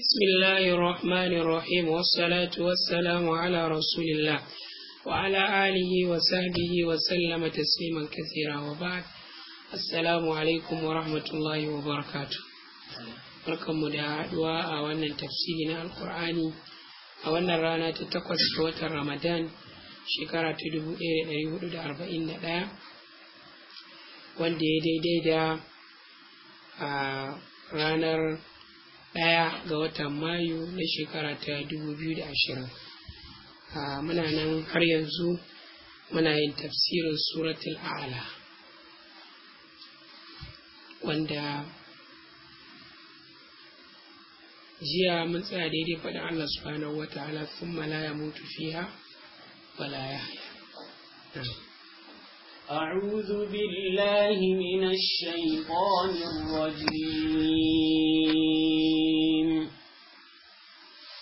بسم الله الرحمن الرحيم والصلاة والسلام على رسول الله وعلى آله وصحبه وسلم تسليما كثيرا وبعد السلام عليكم ورحمة الله وبركاته barkanmu da haɗuwa a wannan tafsiri na alkur'ani a wannan rana ta takwas ga watan ramadan shekara ta dubu ɗaya da ɗari hudu da arba'in da ɗaya wanda ya daidai da a ranar ɗaya ga watan mayu na shekara ta dubu biyu da ashirin muna nan har yanzu muna yin tafsirin suratul a'la wanda jiya mun tsaya daidai faɗin Allah subhanahu wa ta'ala thumma la yamutu fiha wa la yahya أعوذ بالله من الشيطان الرجيم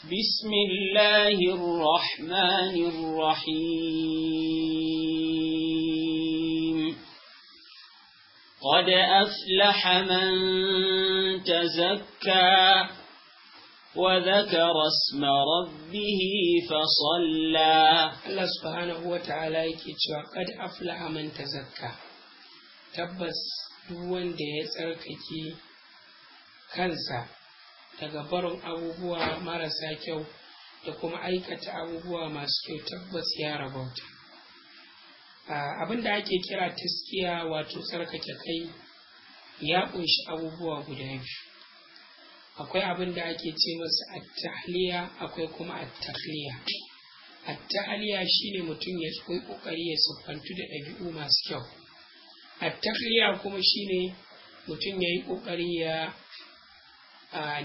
بسم الله الرحمن الرحيم. قد أفلح من تزكى وذكر اسم ربه فصلى. الله سبحانه وتعالى قد أفلح من تزكى. تبس دون دي سركتي كنسا daga barin abubuwa marasa kyau da kuma aikata abubuwa masu kyau tabbas ya rabauta. Abin da ake kira taskiya wato tsarkake kai ya ƙunshi abubuwa guda biyu. Akwai abin da ake ce masa at-tahliya akwai kuma at-takhliya. At-tahliya shine mutum ya koyi ƙoƙari ya siffantu da ɗabi'u masu kyau. At-takhliya kuma shine mutum ya yi ƙoƙari ya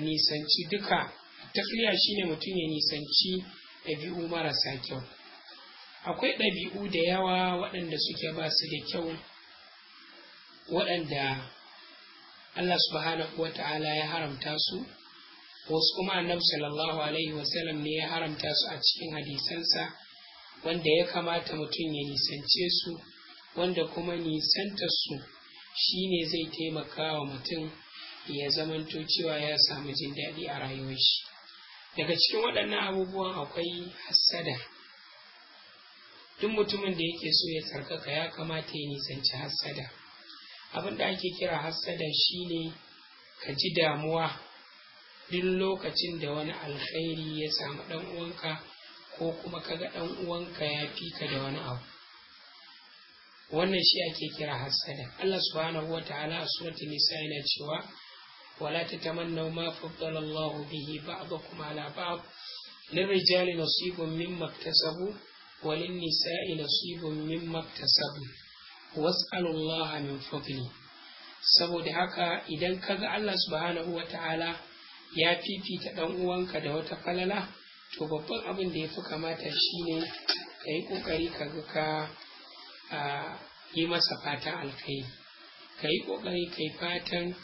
nisanci duka. At-takhliya shine mutum ya nisanci ɗabi'u marasa kyau. Akwai ɗabi'u da yawa waɗanda suke ba su da kyau waɗanda Allah subhanahu wa ta'ala ya haramta su. Wasu kuma annabi sallallahu alaihi wasallam ne ya haramta su a cikin hadisansa wanda ya kamata mutum ya nisance su wanda kuma nisanta su shine zai taimaka wa mutum ya zamanto cewa ya samu jin daɗi a rayuwar shi. Daga cikin waɗannan abubuwan akwai hassada. Duk mutumin da yake so ya tsarkaka ya kamata ya nisanci hassada. Abin da ake kira hassada shine ka ji damuwa duk lokacin da wani alkhairi ya samu ɗan uwanka ko kuma kaga ɗan uwanka ya fi ka da wani abu. Wannan shi ake kira hassada. Allah subhanahu wa ta'ala a suratul nisa yana cewa wala tatamannaw ma faddala Allahu bihi ba'dakum ala ba'd lirrijali nasibun mimma iktasabu walin nisa'i nasibun mimma iktasabu was'alullaha min fadli saboda haka idan kaga Allah subhanahu wata'ala ya fifita dan uwanka da wata falala to babban abin da yafi kamata shine ka yi ƙoƙari kaga ka yi masa fatan alkhairi. ka yi ƙoƙari kai fatan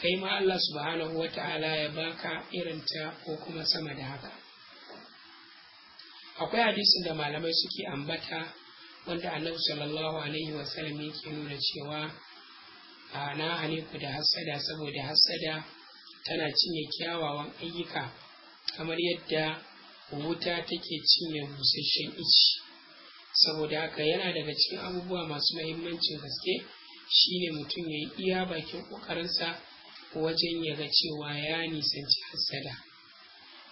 kai ma Allah subhanahu wata'ala ya baka irinta ko kuma sama da haka. Akwai hadisin da malamai suke ambata wanda annabi sallallahu alaihi wasallam yake nuna cewa na hane ku da hassada saboda hassada tana cinye kyawawan ayyuka kamar yadda wuta take cinye busasshen ici saboda haka yana daga cikin abubuwa masu mahimmancin gaske shine mutum ya yi iya bakin ƙoƙarinsa wajen ya ga cewa ya nisanci hassada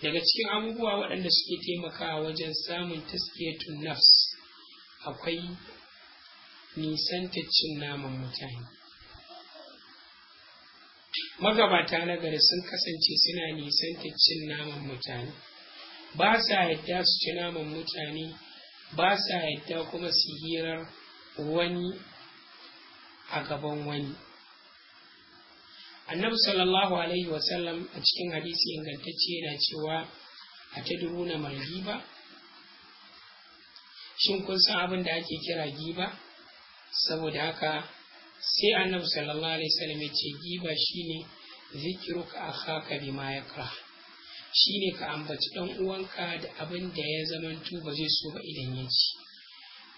daga cikin abubuwa waɗanda suke taimakawa wajen samun taskiyatun nafs akwai nisanta cin naman mutane. Magabata na gari sun kasance suna nisanta cin naman mutane. Ba sa yadda su ci naman mutane ba sa yadda kuma su hirar wani a gaban wani. Annabi sallallahu alaihi wasallam a cikin hadisi ingantacce yana cewa a ta duruna malgiba shin kun san abin da ake kira giba? Saboda haka sai annabi sallallahu alaihi wasallam ya ce giba shine zikiruka akhaka bima yakra shine ka ambaci dan uwanka da abin da ya zamanto ba zai so ba idan ya ci.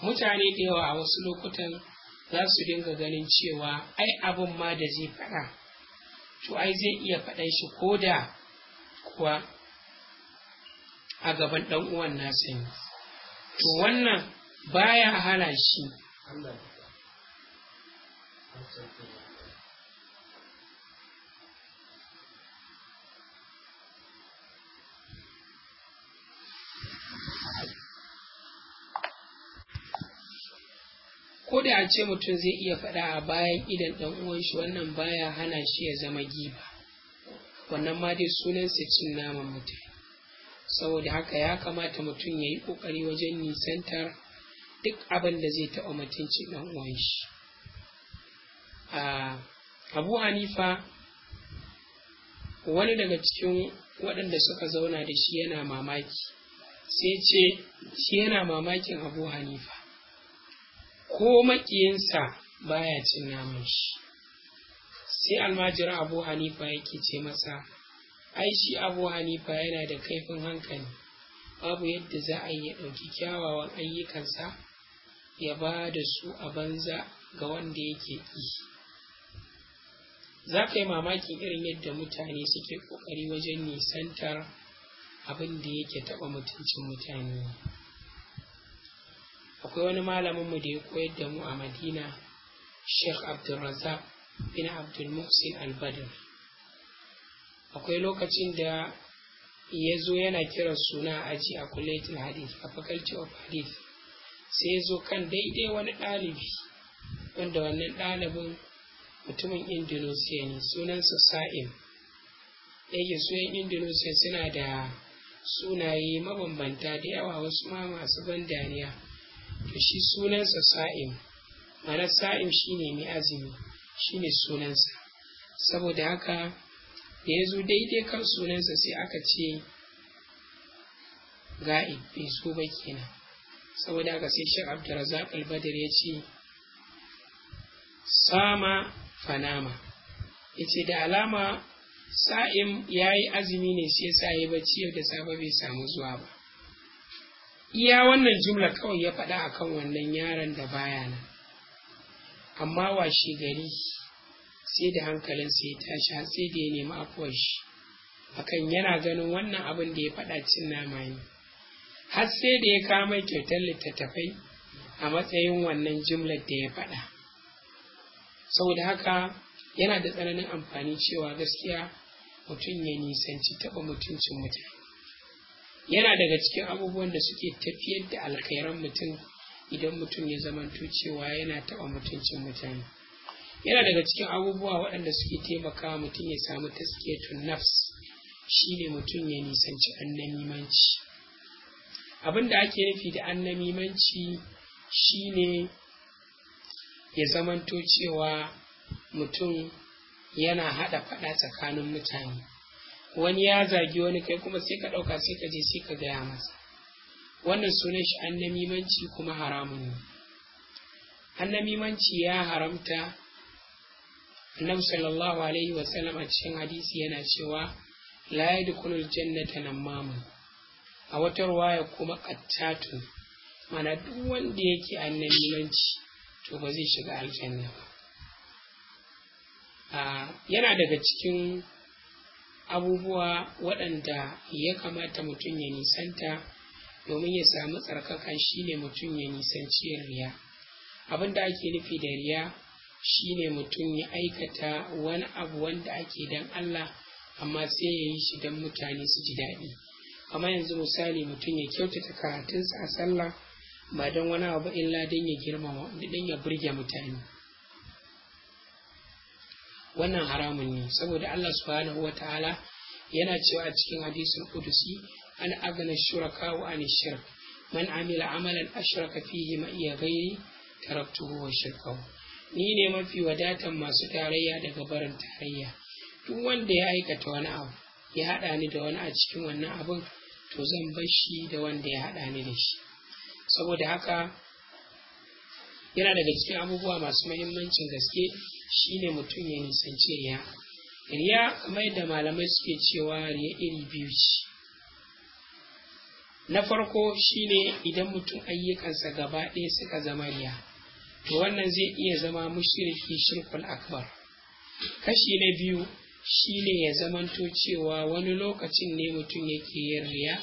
Mutane da yawa a wasu lokutan za su dinga ganin cewa ai abin ma da zai faɗa to ai zai iya faɗan shi ko da kuwa a gaban ɗan uwan nasa ne. To wannan baya hana shi. Ko da a ce mutum zai iya faɗa a bayan idan ɗan uwan shi wannan baya hana shi ya zama giba. Wannan ma dai sunansa cin naman mutane. Saboda haka ya kamata mutum ya yi ƙoƙari wajen nisantar duk abin da zai taɓa mutuncin ɗan uwan shi. Abu hanifa wani daga cikin waɗanda suka zauna da shi yana mamaki sai ce shi yana mamakin abu hanifa. Ko maƙiyinsa baya cin naman shi. Sai almajirin abu hanifa yake ce masa ai shi abu hanifa yana da kaifin hankali. Babu yadda za a yi ɗauki kyawawan ayyukansa ya ba da su a banza ga wanda yake ƙi. Za ka yi mamakin irin yadda mutane suke ƙoƙari wajen nisantar abin da yake taɓa mutuncin mutane. Akwai wani malaminmu da ya koyar da mu a madina sheikh abdulrazak bin abdulmuhsin al-badr. Akwai lokacin da ya zo yana kiran suna aji a kuletul hadith a faculty of hadith. Sai ya zo kan daidai wani ɗalibi wanda wannan ɗalibin mutumin indonesia ne sunansa sa'im. Yake suyan indonesia suna da sunaye mabambanta da yawa wasu ma masu ban dariya. To shi sunansa sa'im. Mana sa'im shine mai azumi shine sunansa. Saboda haka da ya zo daidai kan sunansa sai aka ce ga'ib bai zo ba kenan. Saboda haka sai shi abdurazak albadar ya ce sama fanama. Ya ce da alama sa'im ya yi azumi ne sai sa yi bacci yau da safe bai samu zuwa ba. Iya wannan jumla kawai ya faɗa akan wannan yaron da baya nan. Amma washe gari sai da hankalinsa ya tashi har sai da ya nemi afuwar shi. Akan yana ganin wannan abin da ya faɗa cin nama ne. Har sai da ya kama kyautar littattafai a matsayin wannan jumlar da ya faɗa. Saboda haka yana da tsananin amfani cewa gaskiya mutum ya nisanci taɓa mutuncin mutane. Yana daga cikin abubuwan da suke tafiyar da alkhairan mutum idan mutum ya zamanto cewa yana taɓa mutuncin mutane. Yana daga cikin abubuwa waɗanda suke taimakawa mutum ya samu taskiyatun nafs shine mutum ya nisanci annamimanci. Abin da ake nufi da annamimanci shine ya zamanto cewa mutum yana haɗa faɗa tsakanin mutane. Wani ya zagi wani kai kuma sai ka ɗauka sai ka je sai ka gaya masa. Wannan sunan shi annamimanci kuma haramun ne. Annamimanci ya haramta annabi sallallahu alaihi wasallam a cikin hadisi yana cewa la yadkhulul jannata namamun a wata ruwaya kuma qattatu mana duk wanda yake annamimanci to ba zai shiga aljanna ba. Yana daga cikin abubuwa waɗanda ya kamata mutum ya nisanta domin ya samu tsarkaka shine mutum ya nisanci riya. Abin da ake nufi da riya shine mutum ya aikata wani abu wanda ake dan Allah amma sai ya yi shi don mutane su ji daɗi. Kamar yanzu misali mutum ya kyautata karatunsa a sallah ba don wani abu illa don ya girmama don ya burge mutane. Wannan haramun ne. Saboda Allah subhanahu wa ta'ala yana cewa a cikin hadisin kudusi an agana shuraka wa an shirk. Man amila amalan ashraka fihi ma iya gairi taraktuhu wa shirkahu. Ni ne mafi wadatan masu tarayya daga barin tarayya. Duk wanda ya aikata wani abu ya haɗa ni da wani a cikin wannan abin to zan bar shi da wanda ya haɗa ni da shi. Saboda haka yana daga cikin abubuwa masu mahimmancin gaske shine mutum ya nisanci riya. Riya kamar yadda malamai suke cewa riya iri biyu ce. Na farko shine idan mutum ayyukansa gaba ɗaya suka zama riya to wannan zai iya zama mushriki shirkul akbar. Kashi na biyu shine ya zamanto cewa wani lokacin ne mutum yake yin riya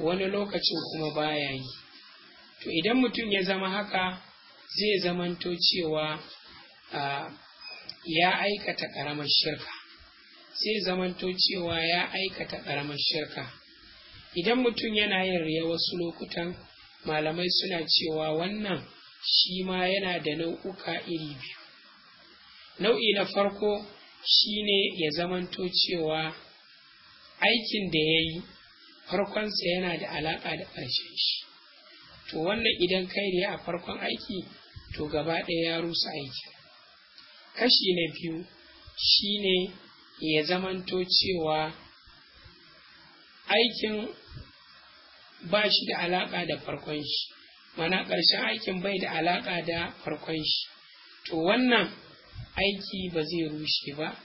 wani lokacin kuma baya yi. To idan mutum ya zama haka zai zamanto cewa ya aikata ƙaramar shirka. Zai zamanto cewa ya aikata ƙaramar shirka. Idan mutum yana yin riya wasu lokutan malamai suna cewa wannan shi ma yana da nau'uka iri biyu. Nau'i na farko shine ya zamanto cewa aikin da ya yi farkonsa yana da alaƙa da ƙarshen shi. To wannan idan kai ne a farkon aiki to gaba ɗaya ya rusa aiki. Kashi na biyu shine ya zamanto cewa aikin ba shi da alaƙa da farkon shi. Mana ƙarshen aikin bai da alaƙa da farkon shi. To wannan aiki ba zai rushe ba.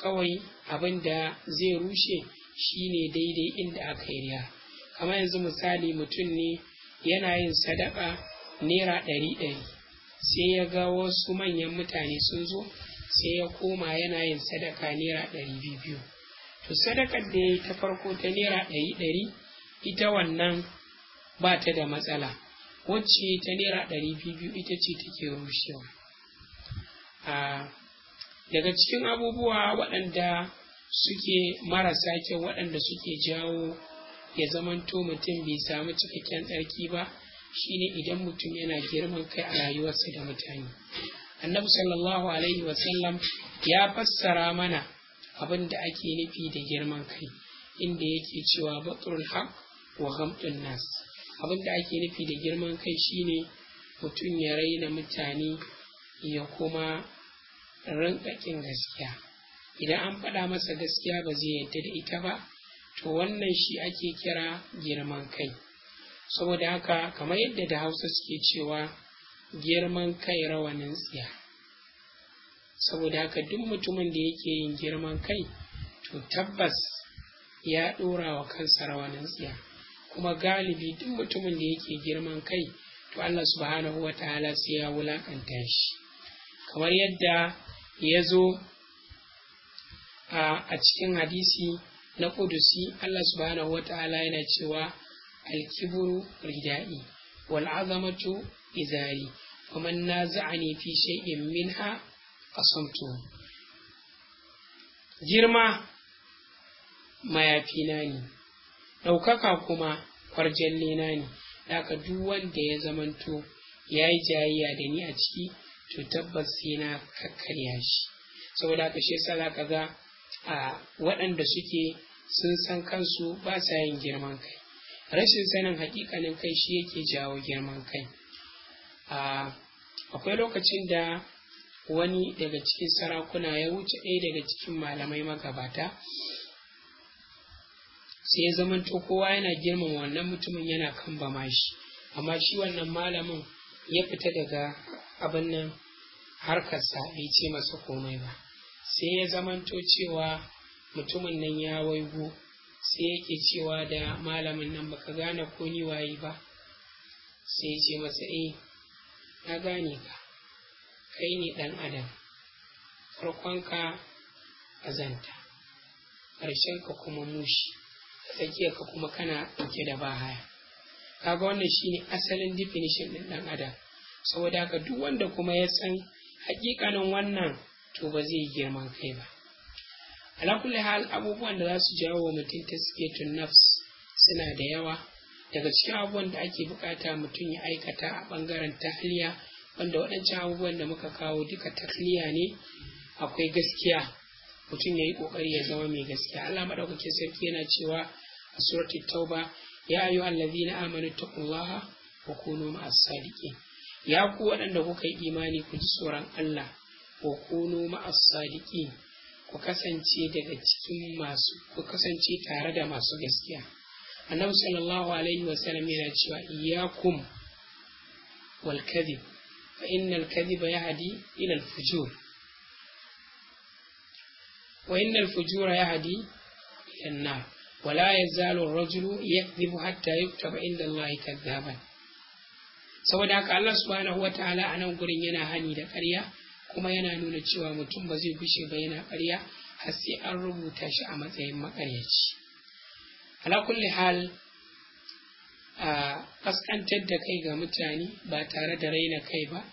Kawai abin da zai rushe shine daidai inda aka yi riya. Kamar yanzu misali mutum ne yana yin sadaka naira ɗari ɗari. Sai ya ga wasu manyan mutane sun zo sai ya koma yana yin sadaka naira ɗari biyu to sadakar da ya yi ta farko ta naira ɗari ɗari ita wannan ba ta da matsala. Wacce ta naira ɗari biyu ita ce take rushewa. Daga cikin abubuwa waɗanda suke marasa kyau waɗanda suke jawo ya zamanto mutum bai samu cikakken tsarki ba shine idan mutum yana girman kai a rayuwarsa da mutane. Annabi sallallahu alaihi wasallam ya fassara mana abin da ake nufi da girman kai inda yake cewa batrul haq wa ghamtun nas. Abin da ake nufi da girman kai shine mutum ya raina mutane ya kuma rinkakin gaskiya. Idan an faɗa masa gaskiya ba zai yadda da ita ba to wannan shi ake kira girman kai. Saboda haka kamar yadda da hausa suke cewa girman kai rawanin tsiya. Saboda haka duk mutumin da yake yin girman kai to tabbas ya ɗora wa kansa rawanin tsiya. Kuma galibi duk mutumin da yake girman kai to Allah subhanahu wa ta'ala sai ya wulaƙanta shi. Kamar yadda ya zo a cikin hadisi na kudusi Allah subhanahu wa ta'ala yana cewa alkiburu ridai wal azamatu izari faman naza'ani fi shay'in minha qasamtu girma mayafina ne ɗaukaka kuma kwarjalle na ne haka duk wanda ya zamanto ya yi jayayya da ni a ciki to tabbas sai na kakkarya shi saboda haka shi yasa za ka ga a waɗanda suke sun san kansu ba sa yin girman kai rashin sanin hakikanin kai shi yake jawo girman kai. Akwai lokacin da wani daga cikin sarakuna ya wuce ɗaya daga cikin malamai magabata sai ya zamanto kowa yana girmama wannan mutumin yana kan bama shi. Amma shi wannan malamin ya fita daga abin nan harkarsa bai ce masa komai ba. Sai ya zamanto cewa mutumin nan ya waigo sai yake cewa da malamin nan baka gane ko ni waye ba. Sai ya ce masa eh na gane ka. Kai ne ɗan adam. Farkonka ƙazanta ƙarshenka kuma mushi. Tsakiyarka kuma kana ɗauke da bahaya. Kaga wannan shine asalin definition ɗin ɗan adam. Saboda haka duk wanda kuma ya san hakikanin wannan to ba zai girman kai ba. Ala kulli hal abubuwan da za su jawo wa mutum taskiyatun nafs suna da yawa. Daga cikin abubuwan da ake buƙata mutum ya aikata a ɓangaren tahliya wanda waɗancan abubuwan da muka kawo duka tahliya ne akwai gaskiya. Mutum ya yi ƙoƙari ya zama mai gaskiya. Allah maɗaukakin sarki yana cewa a suratul tauba ya ayu allazina amanu taqullaha wa kunu ma'as sadiqin. Ya ku waɗanda kuka yi imani ku ji tsoron Allah wa kunu ma'as sadiqin. ku kasance daga cikin masu ku kasance tare da masu gaskiya. Annabi sallallahu alaihi wa wasallam yana cewa iyyakum wal kadhib fa innal kadhib yahdi ila al fujur. Wa innal fujura yahdi ila an nar wa la yazalu ar-rajulu yakdhibu hatta yuktaba inda Allah kadhaban. Saboda haka Allah subhanahu wa ta'ala a nan gurin yana hani da ƙarya kuma yana nuna cewa mutum ba zai gushe ba yana ƙarya har sai an rubuta shi a matsayin makaryaci ala kulli hal a kaskantar da kai ga mutane ba tare da raina kai ba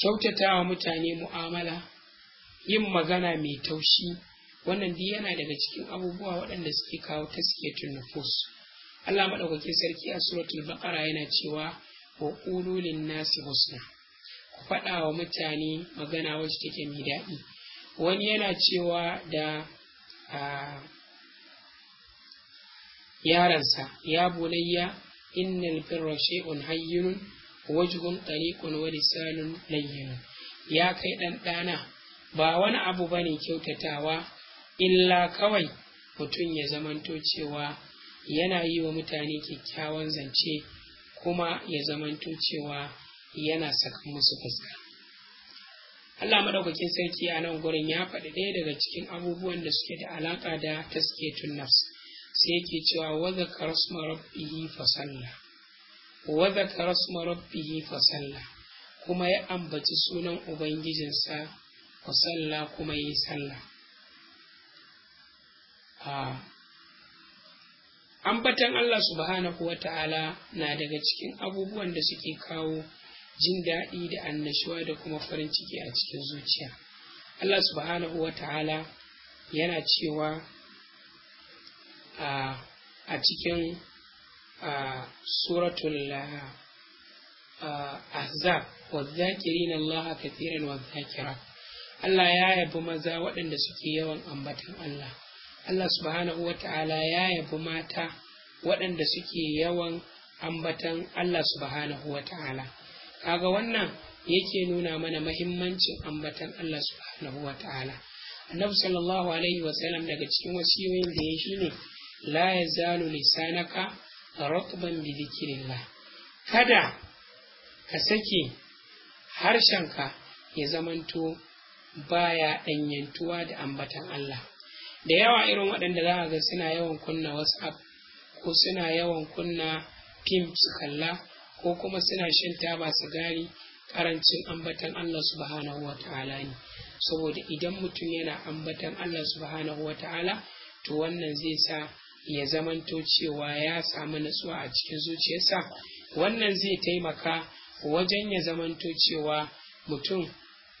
kyautata wa mutane mu'amala yin magana mai taushi wannan duk yana daga cikin abubuwa waɗanda suke kawo taskiyatun nufus. Allah maɗaukakin sarki a suratul baqara yana cewa wa qulu nasi husna. Faɗa wa mutane magana wacce take mai daɗi. Wani yana cewa da yaransa ya bunayya innal birra shay'un hayyinun wajhun tariqun wa lisanun layyinun. Ya kai ɗan ɗana ba wani abu ba ne kyautatawa illa kawai mutum ya zamanto cewa yana yi wa mutane kyakkyawan zance kuma ya zamanto cewa yana saka musu fuska. Allah madaukakin sarki a nan gurin ya faɗi ɗaya daga cikin abubuwan da suke da alaƙa da tasketun nafs. Sai yake cewa wa zakara sma rabbihi fa salla. Wa zakara sma rabbihi fa salla. Kuma ya ambaci sunan ubangijinsa fa salla kuma yi sallah ambatan Allah subhanahu wa ta'ala na daga cikin abubuwan da suke kawo jin daɗi da annashuwa da kuma farin ciki a cikin zuciya. Allah subhanahu wa ta'ala yana cewa a cikin suratul ahzab wadh-dhakirin Allah kathiran wadh-dhakirat Allah ya yabi maza waɗanda suke yawan ambatan Allah. Allah subhanahu wa ta'ala ya yabi mata waɗanda suke yawan ambatan Allah subhanahu wa ta'ala. Kaga wannan yake nuna mana mahimmancin ambatan Allah subhanahu wa ta'ala. Annabi sallallahu alaihi wa sallam daga cikin wasiyoyin da ya shine la yazalu lisanaka ratban bi dhikrillah. Kada ka sake harshenka ya zamanto baya ɗanyantuwa da ambatan Allah. da yawa irin waɗanda za a ga suna yawan kunna whatsapp ko suna yawan kunna fim su kalla ko kuma suna shan taba sigari ƙarancin ambatan Allah subhanahu wa ta'ala ne. Saboda idan mutum yana ambatan Allah subhanahu wa ta'ala to wannan zai sa ya zamanto cewa ya samu natsuwa a cikin zuciyarsa. Wannan zai taimaka wajen ya zamanto cewa mutum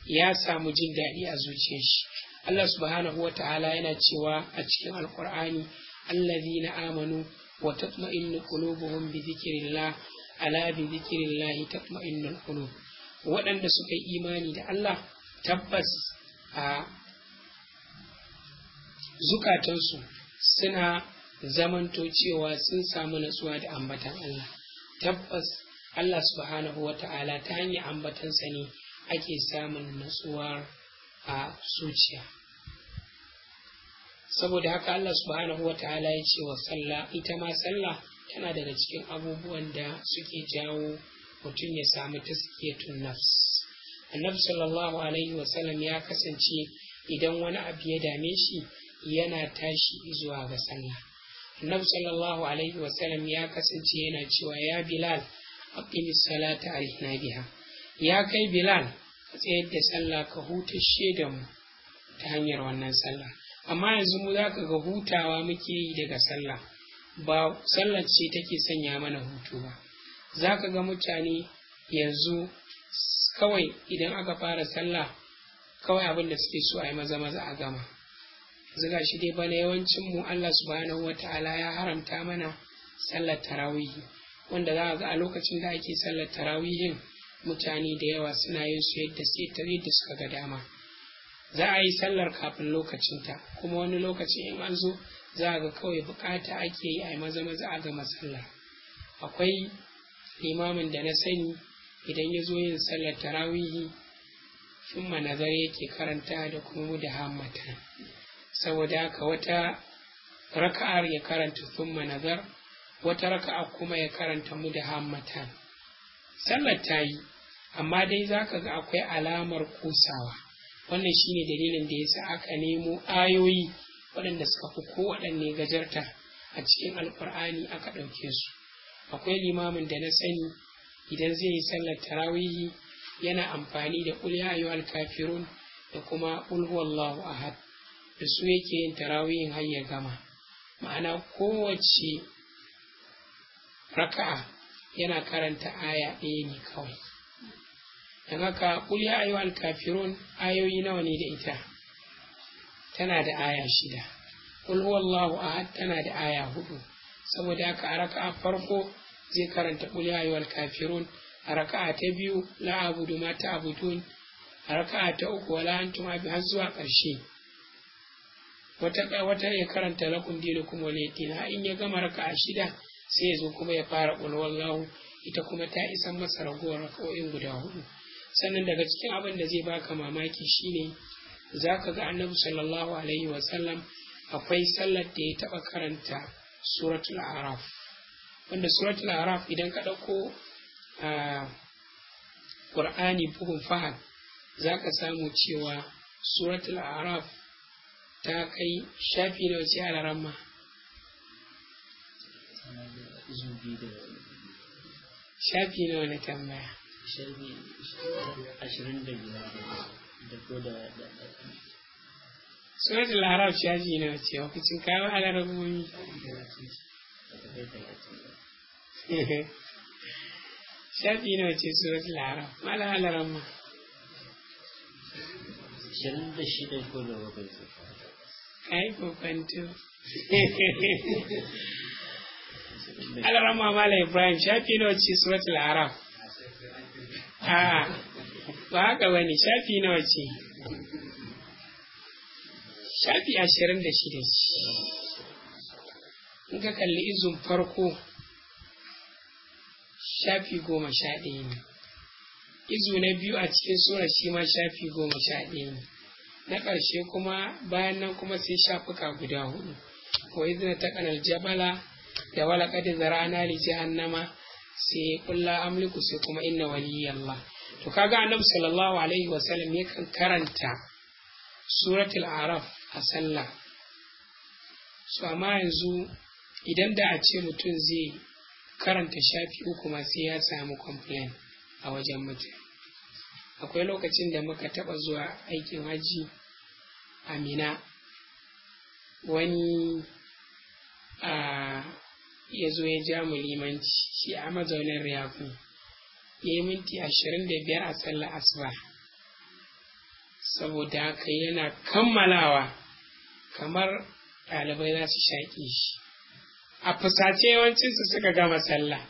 ya samu jin daɗi a zuciyar shi. Allah subhanahu wa ta'ala yana cewa a cikin alkur'ani allazina amanu wa tatma'innu qulubuhum bi dhikrillah ala bi dhikrillah tatma'innul qulub. Waɗanda suka yi imani da Allah tabbas a zukatansu suna zamanto cewa sun samu natsuwa da ambatan Allah. Tabbas Allah subhanahu wa ta'ala ta hanyar ambatansa ne ake samun natsuwar a zuciya. Saboda haka Allah subhanahu wa ta'ala ya ce wa sallah ita ma sallah tana daga cikin abubuwan da suke jawo mutum ya samu taskiyatun nafs. Annabi sallallahu alaihi wa sallam ya kasance idan wani abu ya dame shi yana tashi zuwa ga sallah. Annabi sallallahu alaihi wa sallam ya kasance yana cewa ya bilal aqimis salata arihna biha. Ya kai bilal ka tsayar da sallah ka hutashe da mu ta hanyar wannan sallah. Amma yanzu mu za ka ga hutawa muke yi daga sallah. Ba sallar ce take sanya mana hutu ba. Za ka ga mutane yanzu kawai idan aka fara sallah kawai abin da suke so a yi maza maza a gama. Zuga shi dai bana yawancin mu Allah subhanahu wata'ala ya haramta mana sallar tarawihi wanda za ga a lokacin da ake sallar tarawihin mutane da yawa suna yin su yadda yadda suka ga dama. Za a yi sallar kafin lokacinta. Kuma wani lokaci in an zo za a ga kawai buƙata ake yi a yi maza maza a gama sallah akwai limamin da na sani idan ya zo yin sallar tarawihi thumma nazar yake karanta da kuma mu da hammata saboda haka wata raka'ar ya karanta thumma nazar wata raka'a kuma ya karanta mu da hammata sallar ta yi amma dai za ka ga akwai alamar kusawa. Wannan shine dalilin da yasa aka nemo ayoyi waɗanda suka fi kowaɗanne gajarta a cikin alkur'ani aka ɗauke su. Akwai limamin da na sani idan zai yi sallar tarawihi yana amfani da ƙul ya da kuma ulhuwallahu ahad da su yake yin tarawihin har ya gama. Ma'ana kowace raka'a yana karanta aya ɗaya ne kawai. Don haka ƙul ya ayyuhal kafirun ayoyi nawa ne da ita? Tana da aya shida. Ƙul huwallahu ahad tana da aya huɗu. Saboda haka a raka'a farko zai karanta ƙul ya ayyuhal kafirun. A raka'a ta biyu la abudu ma ta abudun a raka'a ta uku wala antum abi har zuwa ƙarshe. Wata wata ya karanta lakum dinukum waliyadin har in ya gama raka'a shida sai ya zo kuma ya fara ƙul wallahu ita kuma ta isan masa ragowar raka'o'in guda huɗu. Sannan daga cikin abin da zai baka mamaki shine za ka ga annabi sallallahu alaihi wasallam akwai sallar da ya taɓa karanta suratul araf. Wanda suratul araf idan ka ɗauko ƙur'ani bugun fahad za ka samu cewa suratul araf ta kai shafi na wace alaramma shafi na wani tambaya? Suratul larab shafi na wace wakacin kawo alarabomi shafi na wace suratul larab mala alaramma Ashirin da shida ko da bakwai kai kokwanto alaramma mala ibrahim shafi na wace suratul araf. a ba haka ba ne. Shafi nawa ce? Shafi ashirin da shida ce. In ka kalli izun farko shafi goma sha ɗaya ne. Izu na biyu a cikin sura shi ma shafi goma sha ɗaya ne. Na ƙarshe kuma bayan nan kuma sai shafuka guda huɗu wa izina ta kanal jabala da wala kadi zarana li jahannama sai kulla amliku sai kuma inna waliyallah. To kaga annabi sallallahu alaihi wasallam yakan karanta suratul araf a sallah. So amma yanzu idan da a ce mutum zai karanta shafi uku ma sai ya samu complain a wajen mutum. Akwai lokacin da muka taba zuwa aikin hajji a mina. Wani a ya zo ya ja mu limanci shi a mazaunin riyafu ya yi minti ashirin da biyar a sallar asuba. Saboda haka yana kammalawa kamar ɗalibai za su shaƙe shi. A fusace yawancinsu suka gama sallah.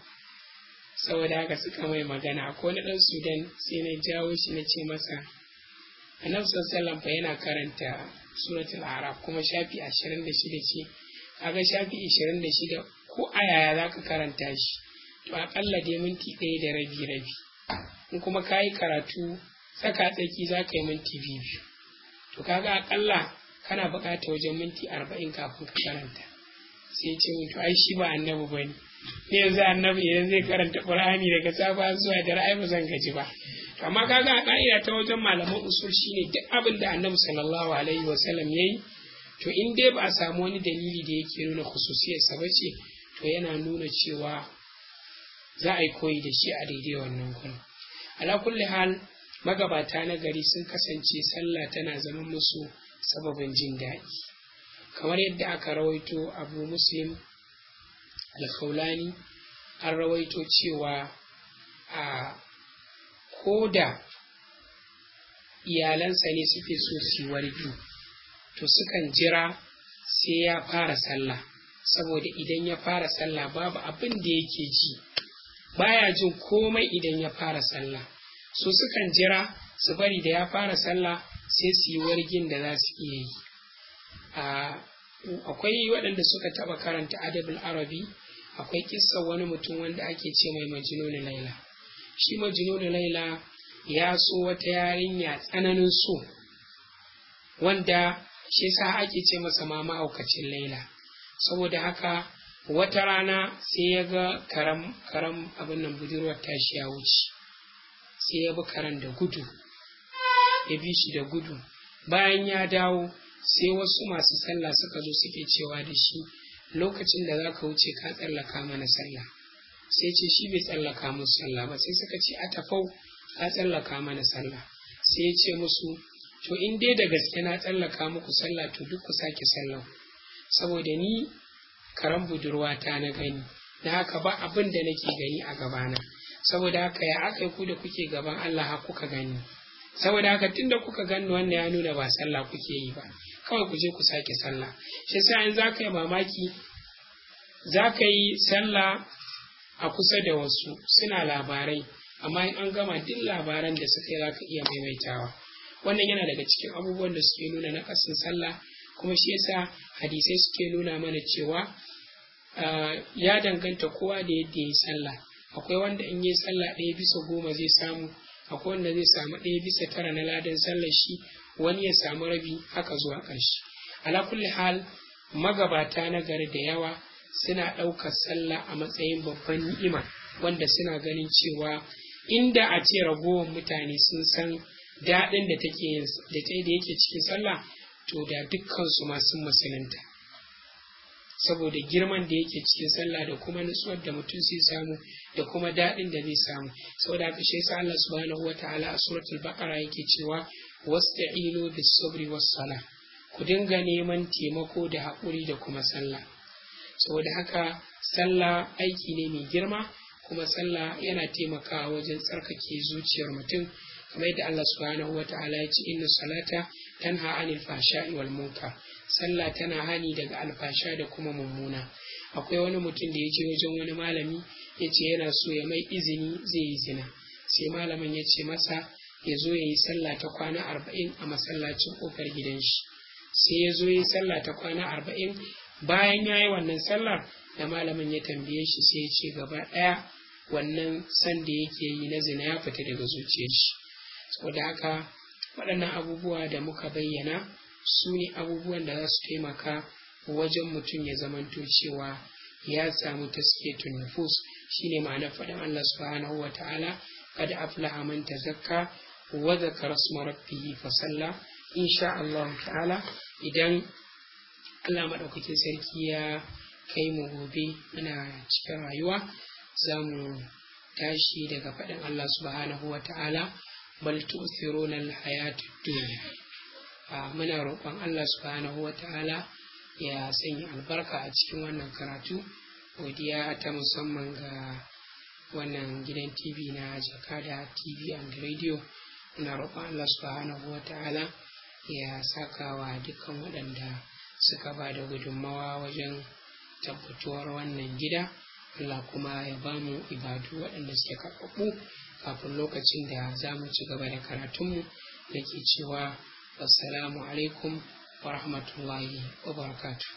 Saboda haka suka mai magana. Ko wani ɗan sudan sai na jawo shi na ce masa annabi sallallahu fa yana karanta suratul araf kuma shafi ashirin da shida ce. Kaga shafi ashirin da shida ko a yaya za ka karanta shi? To aƙalla dai minti ɗaya da rabi rabi. In kuma ka yi karatu tsaka tsaki za ka yi minti biyu to kaga aƙalla kana buƙatar wajen minti arba'in kafin ka karanta. Sai ce to ai shi ba annabi ba ne. Ne yanzu annabi idan zai karanta ƙur'ani daga safa zuwa da ra'ayi ba zan gaji ba. Amma kaga a ƙa'ida ta wajen malaman usul shine duk abin da annabi sallallahu alaihi wasallam ya yi to in dai ba a samu wani dalili da yake nuna khususiyarsa ba ce to yana nuna cewa za a yi koyi da shi a daidai wannan gurin. Ala kulli hal magabata na gari sun kasance sallah tana zama musu sababin jin daɗi. Kamar yadda aka rawaito abu muslim alkaulani an rawaito cewa a koda iyalansa ne suke so su wargi to sukan jira sai ya fara sallah. Saboda idan ya fara sallah babu abin da yake ji. Baya jin komai idan ya fara sallah. So sukan jira su bari da ya fara sallah sai su yi wargin da za su iya yi. Akwai waɗanda suka taɓa karanta adabul arabi akwai kissa wani mutum wanda ake ce mai majnun laila. Shi majnun laila ya so wata yarinya tsananin so wanda shi sa ake ce masa ma ma'aukacin laila. Saboda haka wata rana sai ya ga karam karam abin nan budurwar tashi ya wuce. Sai ya bi karan da gudu ya bi shi da gudu. Bayan ya dawo sai wasu masu sallah suka zo suke cewa da shi lokacin da za ka wuce ka tsallaka mana sallah. Sai ce shi bai tsallaka musu sallah ba. Sai suka ce a tafau ka tsallaka mana sallah. Sai ya ce musu to in dai da gaske na tsallaka muku sallah to duk ku sake sallah. Saboda ni karan budurwata na gani. Da haka ba abin da nake gani a gabana. Saboda haka ya aka ku da kuke gaban Allah ha kuka gani. Saboda haka tunda kuka gani wannan ya nuna ba sallah kuke yi ba. Kawai ku je ku sake sallah. Shi yasa in za yi mamaki za yi sallah a kusa da wasu suna labarai. Amma in an gama duk labaran da suka yi za ka iya maimaitawa. Wannan yana daga cikin abubuwan da suke nuna na ƙasin sallah kuma shi yasa hadisai suke nuna mana cewa ya danganta kowa da yadda ya yi sallah. Akwai wanda in yi sallah ɗaya bisa goma zai samu akwai wanda zai samu ɗaya bisa tara na ladan sallar shi wani ya samu rabi haka zuwa ƙarshe. Ala kulli hal magabata na gari da yawa suna ɗaukar sallah a matsayin babban ni'ima wanda suna ganin cewa inda a ce ragowar mutane sun san daɗin da take da yake cikin sallah to da dukkansu ma sun musulunta. Saboda girman da yake cikin sallah da kuma nutsuwar da mutum zai samu da kuma daɗin da zai samu. Saboda haka shi yasa Allah subhanahu wataala a suratul baqara yake cewa wasta'inu bis sabri was sala ku dinga neman taimako da haƙuri da kuma sallah. Saboda haka sallah aiki ne mai girma kuma sallah yana taimakawa wajen tsarkake zuciyar mutum. Kamar yadda Allah subhanahu wa ta'ala ya ce inna salata tanha anil fahsha'i wal munkar. Sallah tana hani daga alfasha da kuma mummuna. Akwai wani mutum da ya je wajen wani malami ya ce yana so ya mai izini zai yi zina. Sai malamin ya ce masa ya zo ya yi sallah ta kwana arba'in a masallacin ƙofar gidan shi. Sai ya zo ya yi sallah ta kwana arba'in. Bayan ya yi wannan sallar da malamin ya tambaye shi sai ya ce gaba ɗaya wannan san da yake yi na zina ya fita daga zuciyar shi. Saboda haka waɗannan abubuwa da muka bayyana su ne abubuwan da za su taimaka wajen mutum ya zamanto cewa ya samu taskiyatun nufus. Shine ma'anar faɗin Allah subhanahu wa ta'ala qad aflaha man tazakka wa dhakara isma rabbih fa salla. Insha Allah ta'ala idan Allah madaukakin sarki ya kai mu gobe muna cikin rayuwa za mu tashi daga faɗin Allah subhanahu wa ta'ala. Bal tu'thiruna al-hayata dunya muna roƙon Allah subhanahu wa ta'ala ya sanya albarka a cikin wannan karatu. Godiya ta musamman ga wannan gidan tv na jakada tv and radio. Muna roƙon Allah subhanahu wa ta'ala ya saka wa dukkan waɗanda suka ba da gudunmawa wajen tabbatuwar wannan gida. Allah kuma ya ba mu ibadu waɗanda suke karɓaɓɓu kafin lokacin da za mu ci gaba da karatunmu da ke cewa wassalamu alaikum wa rahmatullahi wa barakatuh.